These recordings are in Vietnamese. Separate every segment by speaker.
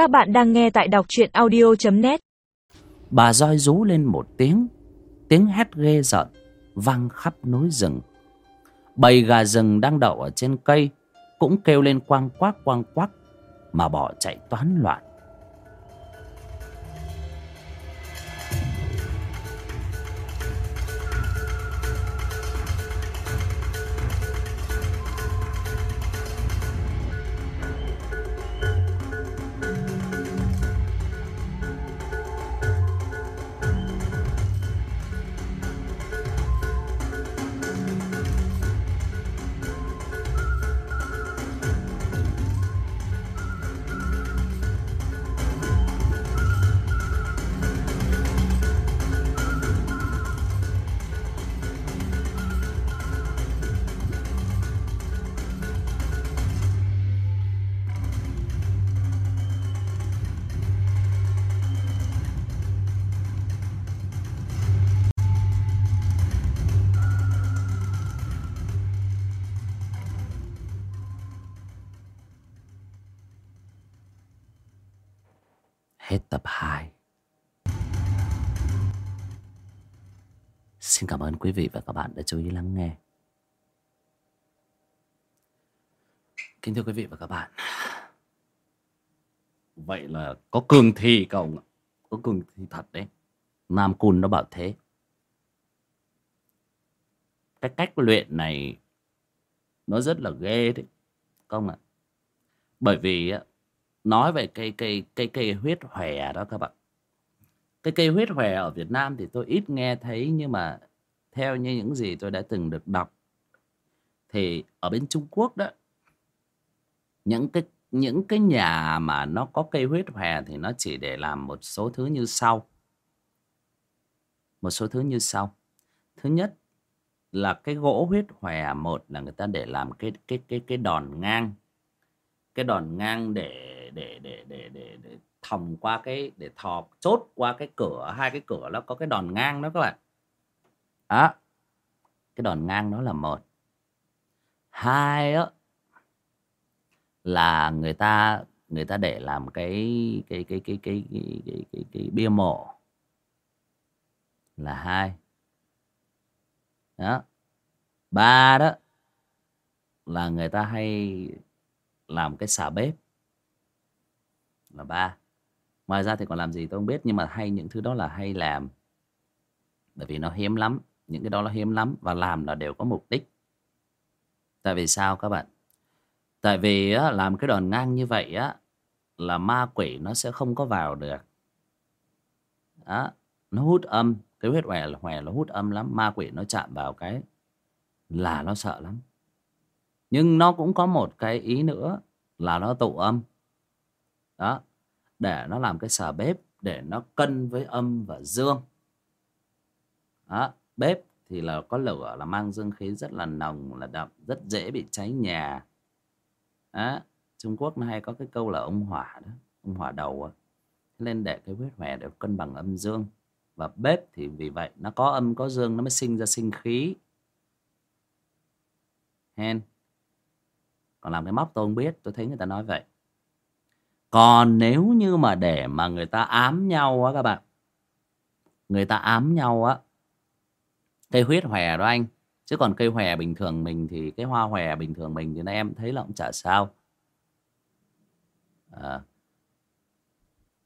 Speaker 1: Các bạn đang nghe tại đọc truyện audio.net
Speaker 2: Bà roi rú lên một tiếng. Tiếng hét ghê rợn, Vang khắp núi rừng. Bầy gà rừng đang đậu ở trên cây, Cũng kêu lên quang quác quang quác, Mà bỏ chạy toán loạn. Hết tập 2 Xin cảm ơn quý vị và các bạn đã chú ý lắng nghe. Kính thưa quý vị và các bạn. Vậy là có cường thi cộng. Có cường thi thật đấy. Nam Cun nó bảo thế. Cái cách luyện này Nó rất là ghê đấy Không ạ. Bởi vì nói về cây cây cây cây huyết hòe đó các bạn. Cái cây huyết hòe ở Việt Nam thì tôi ít nghe thấy, nhưng mà theo như những gì tôi đã từng được đọc, thì ở bên Trung Quốc đó, những cái những cái nhà mà nó có cây huyết hòe thì nó chỉ để làm một số thứ như sau. Một số thứ như sau. Thứ nhất là cái gỗ huyết hòe một là người ta để làm cái cái cái cái đòn ngang. Cái đòn ngang để để để để để, để thòng qua cái để thò chốt qua cái cửa hai cái cửa nó có cái đòn ngang đó các bạn. Đó. Cái đòn ngang đó là một. Hai á là người ta người ta để làm cái cái cái cái cái cái cái, cái, cái bia mộ. Là hai. Đó. Ba đó là người ta hay làm cái xà bếp là ba. Ngoài ra thì còn làm gì tôi không biết nhưng mà hay những thứ đó là hay làm. Bởi vì nó hiếm lắm những cái đó nó hiếm lắm và làm là đều có mục đích. Tại vì sao các bạn? Tại vì á, làm cái đòn ngang như vậy á là ma quỷ nó sẽ không có vào được. Đó nó hút âm cái huyết hòe là hòe nó hút âm lắm ma quỷ nó chạm vào cái là nó sợ lắm. Nhưng nó cũng có một cái ý nữa là nó tụ âm đó, để nó làm cái xà bếp để nó cân với âm và dương. Đó, bếp thì là có lửa, là mang dương khí rất là nồng, là đậm, rất dễ bị cháy nhà. Đó, Trung Quốc nó hay có cái câu là ông hỏa đó, ông hỏa đầu đó. nên để cái huyết hòe để cân bằng âm dương. Và bếp thì vì vậy nó có âm, có dương, nó mới sinh ra sinh khí. Hen. Còn làm cái móc tôi không biết, tôi thấy người ta nói vậy còn nếu như mà để mà người ta ám nhau á các bạn người ta ám nhau á cây huyết hòe đó anh. Chứ còn cây hòe bình thường mình thì cái hoa hòe bình thường mình thì em thấy là cũng chả sao. À,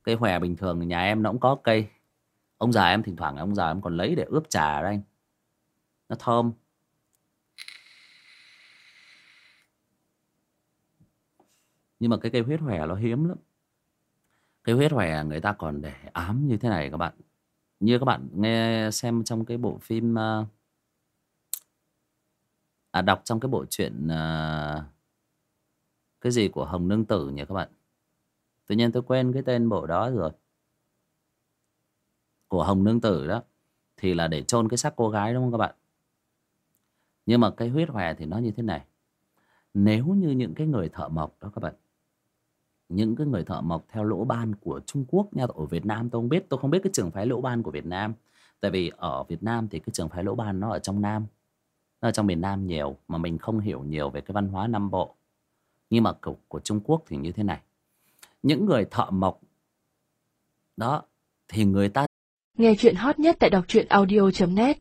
Speaker 2: cây hòe bình thường nhà em nó cũng có cây. Ông già em thỉnh thoảng ông già em còn lấy để ướp trà đó anh. Nó thơm. Nhưng mà cái cây huyết hòe nó hiếm lắm. Cây huyết hòe người ta còn để ám như thế này các bạn. Như các bạn nghe xem trong cái bộ phim ờ, à đọc trong cái bộ truyện à, cái gì của hồng nương tử nhỉ các bạn? Tự nhiên tôi quên cái tên bộ đó rồi. Của hồng nương tử đó. Thì là để chôn cái xác cô gái đúng không các bạn? Nhưng mà cái huyết hòe thì nó như thế này. Nếu như những cái người thợ mộc đó các bạn những cái người thợ mộc theo lỗ ban của Trung Quốc nha ở Việt Nam tôi không biết tôi không biết cái trường phái lỗ ban của Việt Nam. Tại vì ở Việt Nam thì cái trường phái lỗ ban nó ở trong Nam nó ở trong miền Nam nhiều mà mình không hiểu nhiều về cái văn hóa Nam Bộ. Nhưng mà của, của Trung Quốc thì như thế này. Những người thợ mộc đó thì người ta
Speaker 3: Nghe chuyện hot nhất tại đọc truyện audio.net